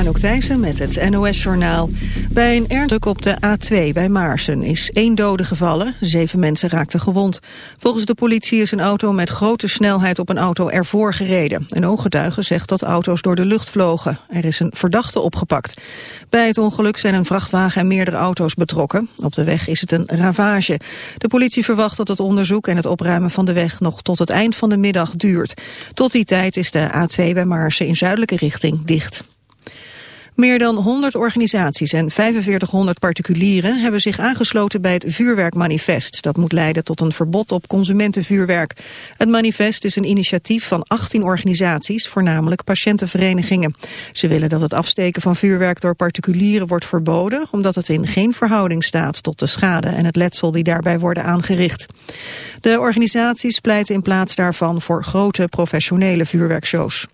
Anouk Thijssen met het NOS-journaal. Bij een ernstig op de A2 bij Maarsen is één dode gevallen. Zeven mensen raakten gewond. Volgens de politie is een auto met grote snelheid op een auto ervoor gereden. Een ooggetuige zegt dat auto's door de lucht vlogen. Er is een verdachte opgepakt. Bij het ongeluk zijn een vrachtwagen en meerdere auto's betrokken. Op de weg is het een ravage. De politie verwacht dat het onderzoek en het opruimen van de weg nog tot het eind van de middag duurt. Tot die tijd is de A2 bij Maarsen in zuidelijke richting dicht. Meer dan 100 organisaties en 4500 particulieren hebben zich aangesloten bij het vuurwerkmanifest. Dat moet leiden tot een verbod op consumentenvuurwerk. Het manifest is een initiatief van 18 organisaties, voornamelijk patiëntenverenigingen. Ze willen dat het afsteken van vuurwerk door particulieren wordt verboden, omdat het in geen verhouding staat tot de schade en het letsel die daarbij worden aangericht. De organisaties pleiten in plaats daarvan voor grote professionele vuurwerkshows.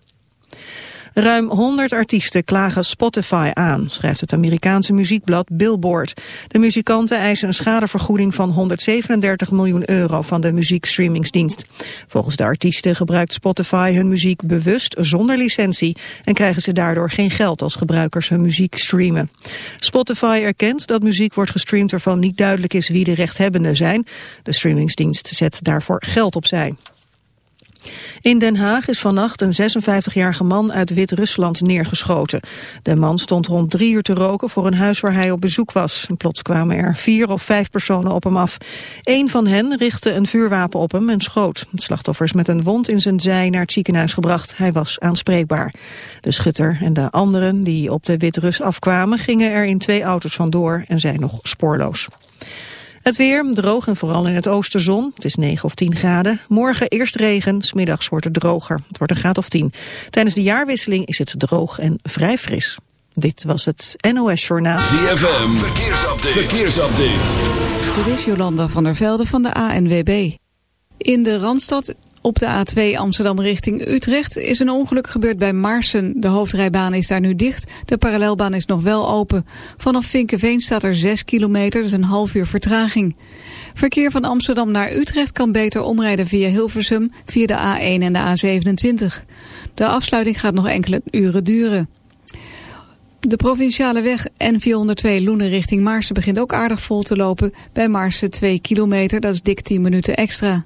Ruim 100 artiesten klagen Spotify aan, schrijft het Amerikaanse muziekblad Billboard. De muzikanten eisen een schadevergoeding van 137 miljoen euro van de muziekstreamingsdienst. Volgens de artiesten gebruikt Spotify hun muziek bewust zonder licentie en krijgen ze daardoor geen geld als gebruikers hun muziek streamen. Spotify erkent dat muziek wordt gestreamd waarvan niet duidelijk is wie de rechthebbenden zijn. De streamingsdienst zet daarvoor geld opzij. In Den Haag is vannacht een 56-jarige man uit Wit-Rusland neergeschoten. De man stond rond drie uur te roken voor een huis waar hij op bezoek was. Plots kwamen er vier of vijf personen op hem af. Eén van hen richtte een vuurwapen op hem en schoot. Het slachtoffer is met een wond in zijn zij naar het ziekenhuis gebracht. Hij was aanspreekbaar. De schutter en de anderen die op de Wit-Rus afkwamen... gingen er in twee auto's vandoor en zijn nog spoorloos. Het weer, droog en vooral in het oosten zon. Het is 9 of 10 graden. Morgen eerst regen, smiddags wordt het droger. Het wordt een graad of 10. Tijdens de jaarwisseling is het droog en vrij fris. Dit was het NOS Journaal. ZFM, verkeersupdate. verkeersupdate. Dit is Jolanda van der Velde van de ANWB. In de Randstad op de A2 Amsterdam richting Utrecht is een ongeluk gebeurd bij Marsen. De hoofdrijbaan is daar nu dicht. De parallelbaan is nog wel open. Vanaf Vinkenveen staat er 6 kilometer, dus een half uur vertraging. Verkeer van Amsterdam naar Utrecht kan beter omrijden via Hilversum, via de A1 en de A27. De afsluiting gaat nog enkele uren duren. De provinciale weg N402 Loenen richting Maarsen begint ook aardig vol te lopen. Bij Maarsen 2 kilometer, dat is dik 10 minuten extra.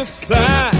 desperdiçar.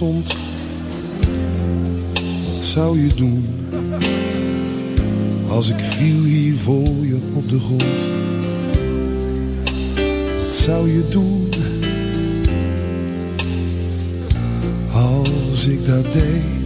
wat zou je doen? Als ik viel hier voor je op de grond, wat zou je doen? Als ik dat deed.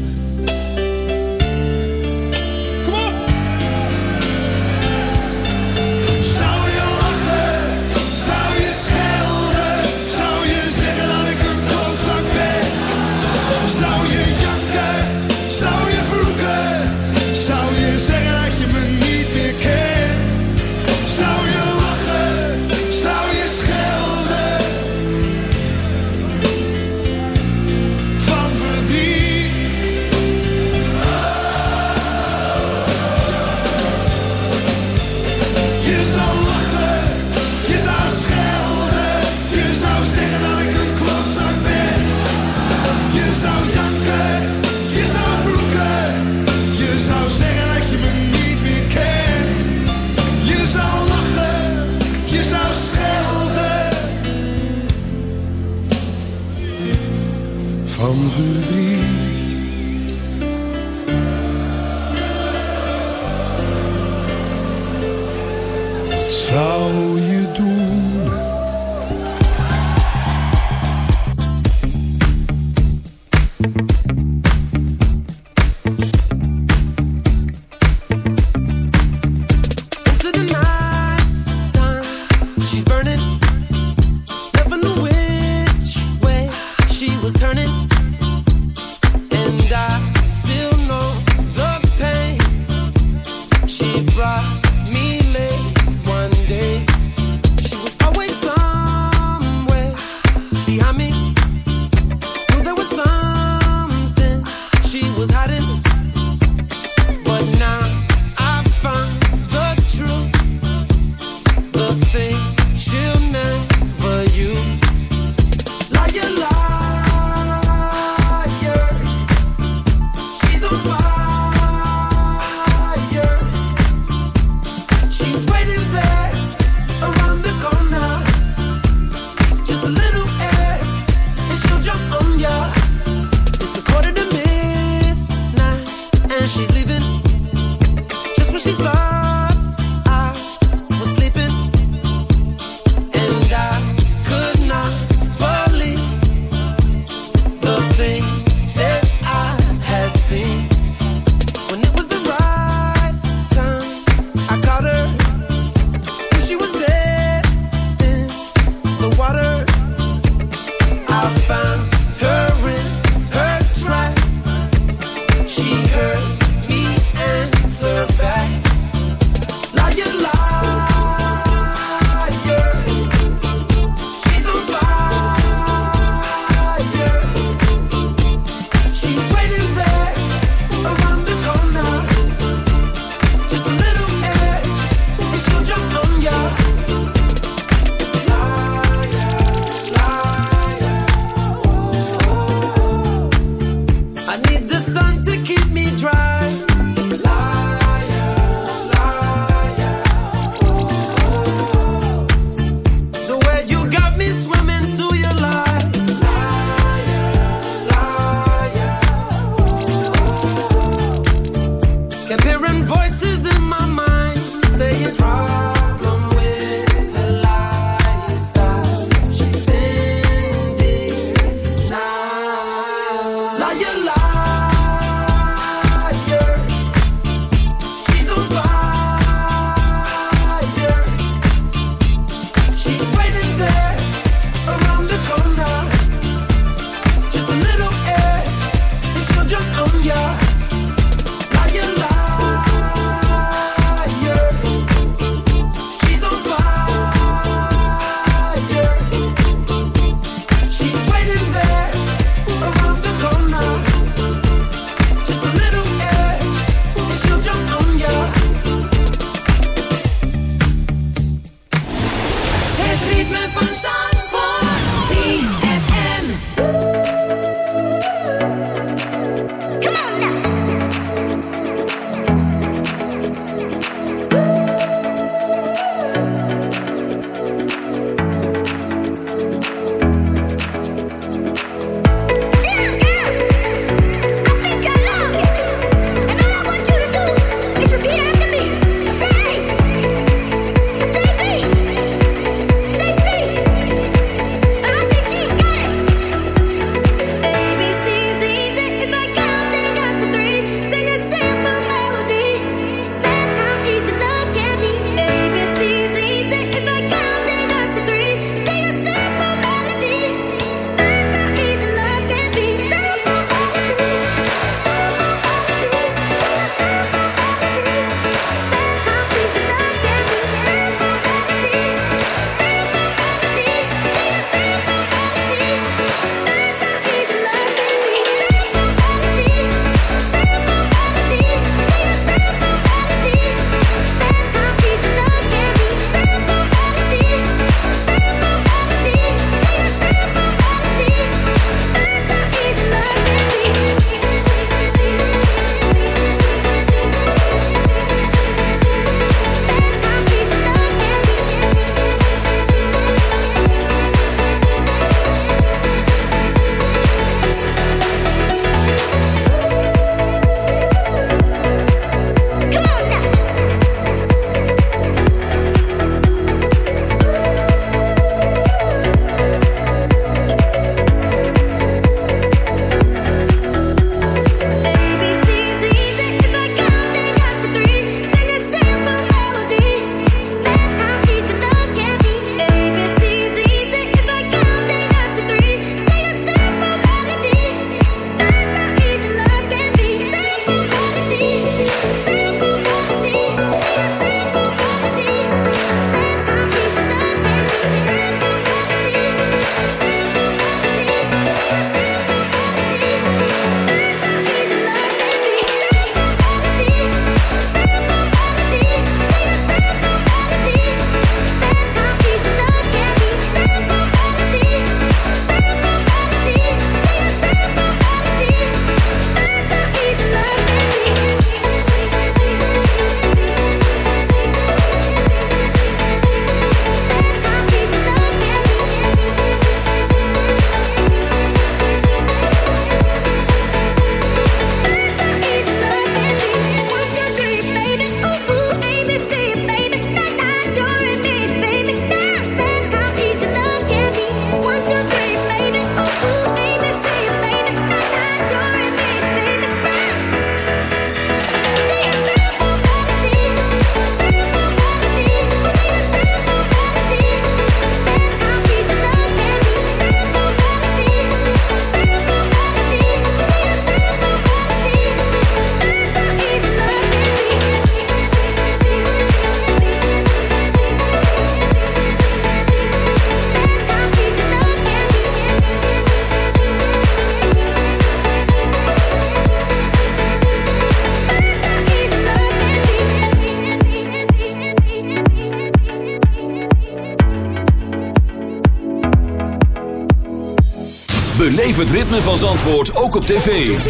Beleef het ritme van Zandvoort ook op tv.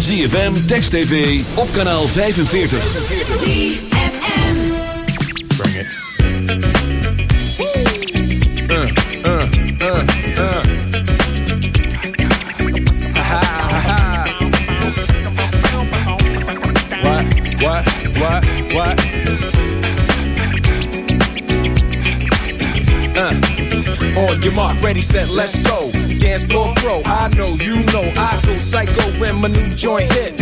ZFM, Text TV, op kanaal 45. ZFM. Bring it. What? What? What? What? Uh. On your mark, ready, set, let's go. Dance floor pro, I know, you know, I go psycho when my new joint hit.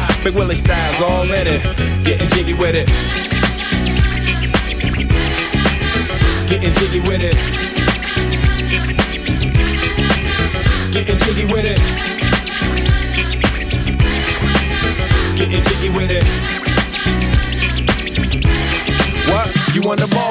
Big Willie style's all in it. Getting jiggy with it. Getting jiggy with it. Getting jiggy with it. Getting jiggy with it. What? You on the ball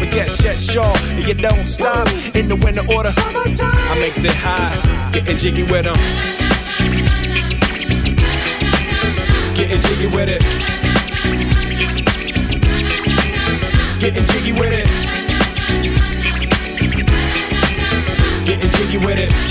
But yes, yes, sure. And you don't stop in the winter order. I makes it high, getting jiggy with them. Getting jiggy with it. Getting jiggy with it. Getting jiggy with it.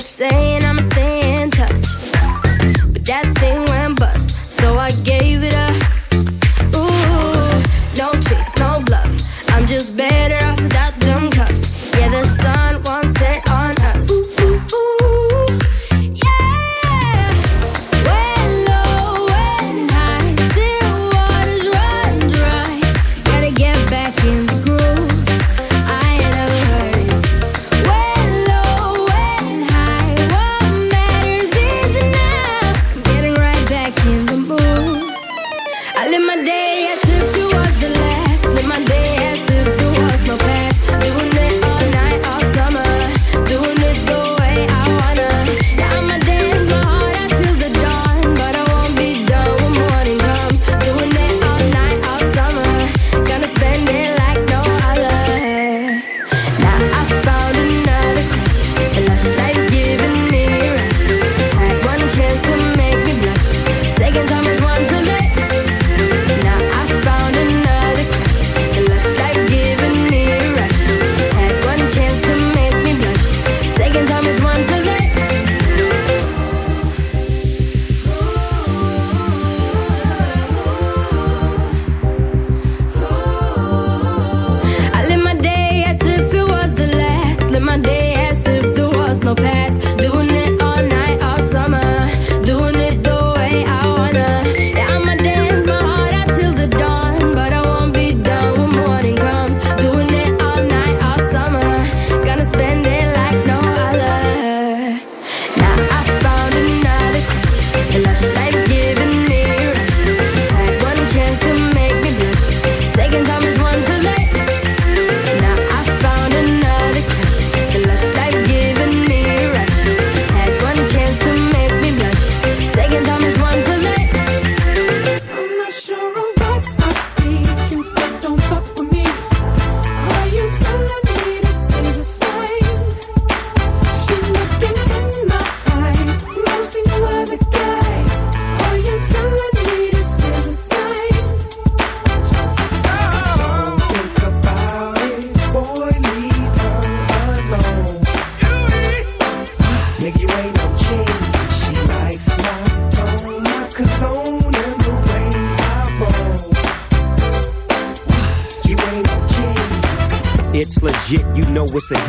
kept saying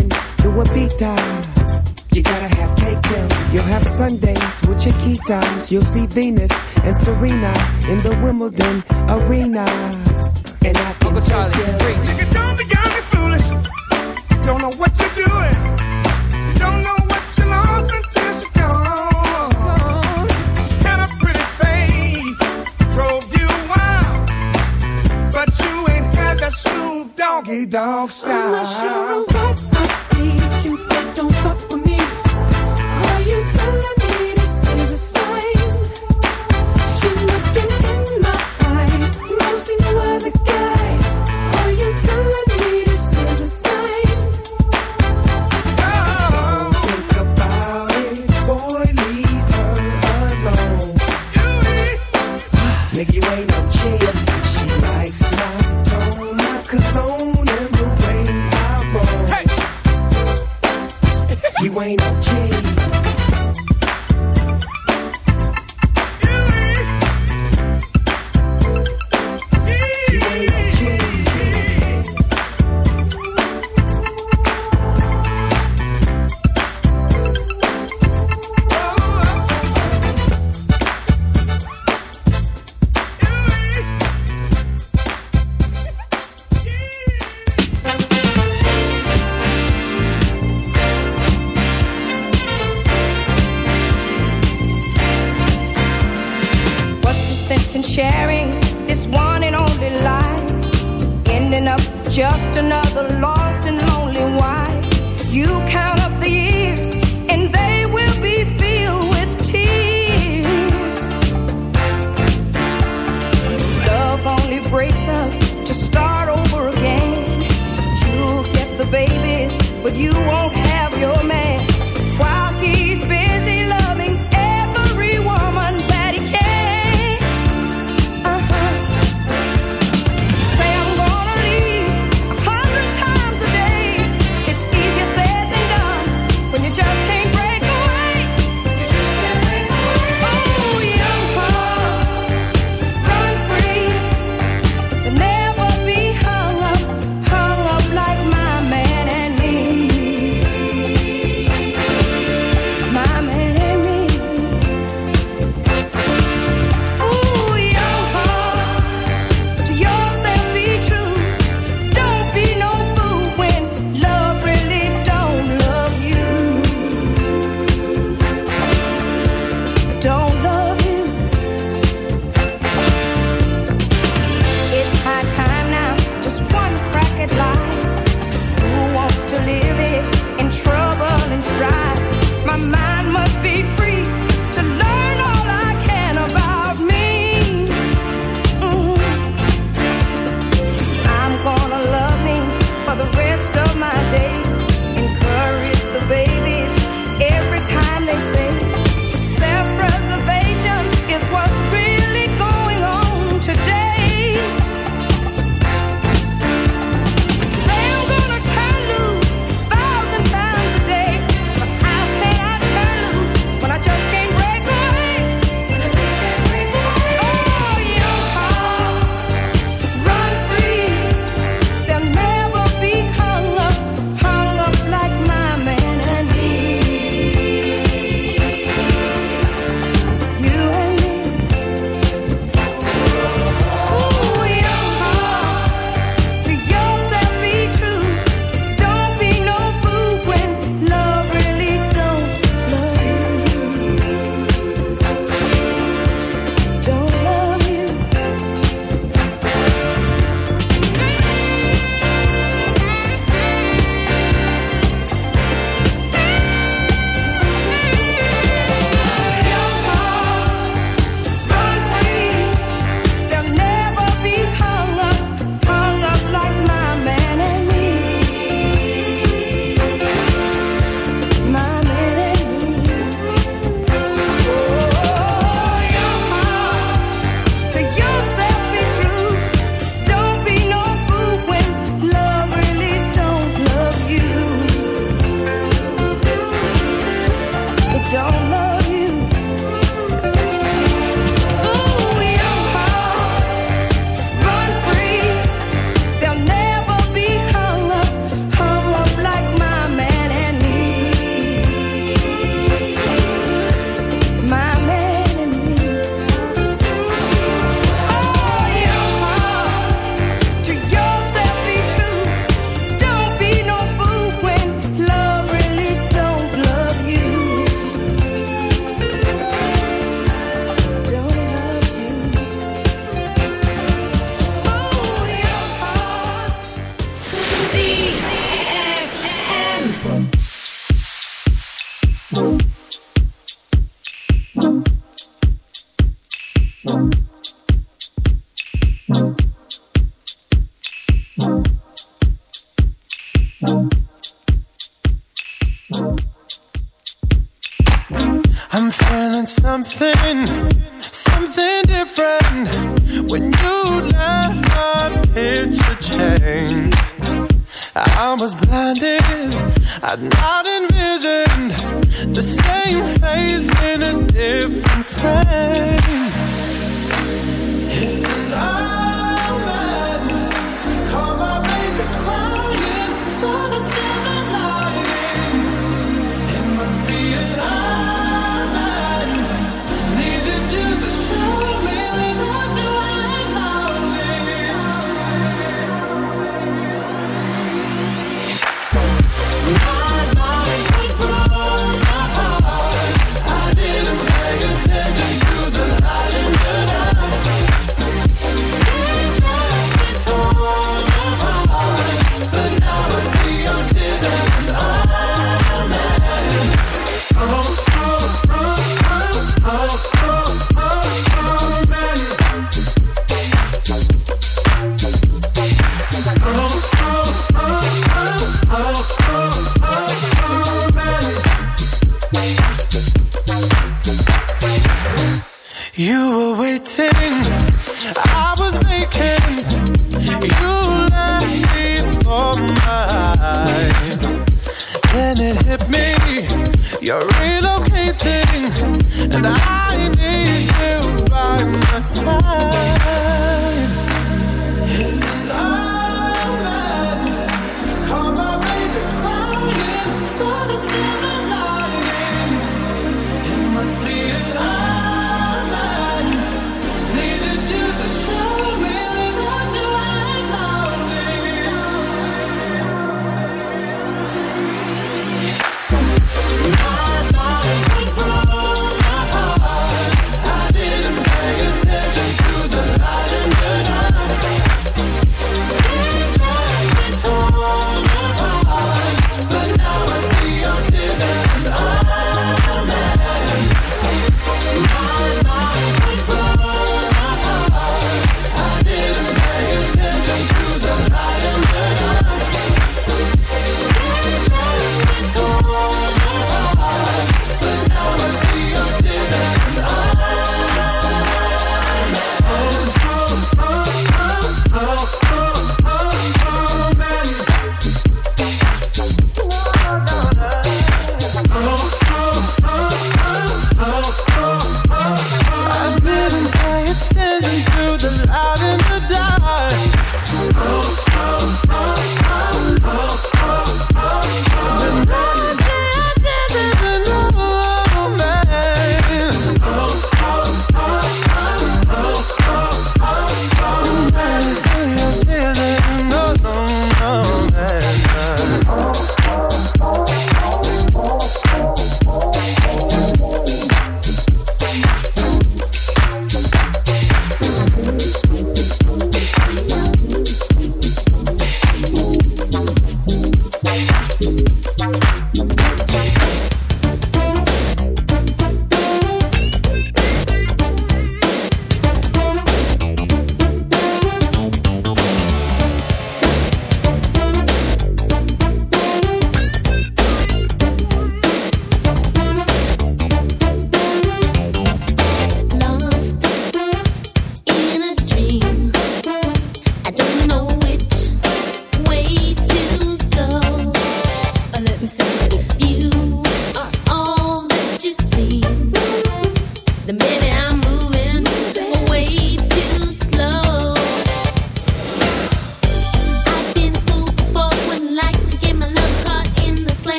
from London to Ibiza? You gotta have cake too. You'll have Sundays with Chiquitas. You'll see Venus and Serena in the Wimbledon arena. And I can Uncle Charlie, take you. preach. Nigga, don't be young and foolish. You don't know what you're doing. You don't know what you lost until she's gone. She had a pretty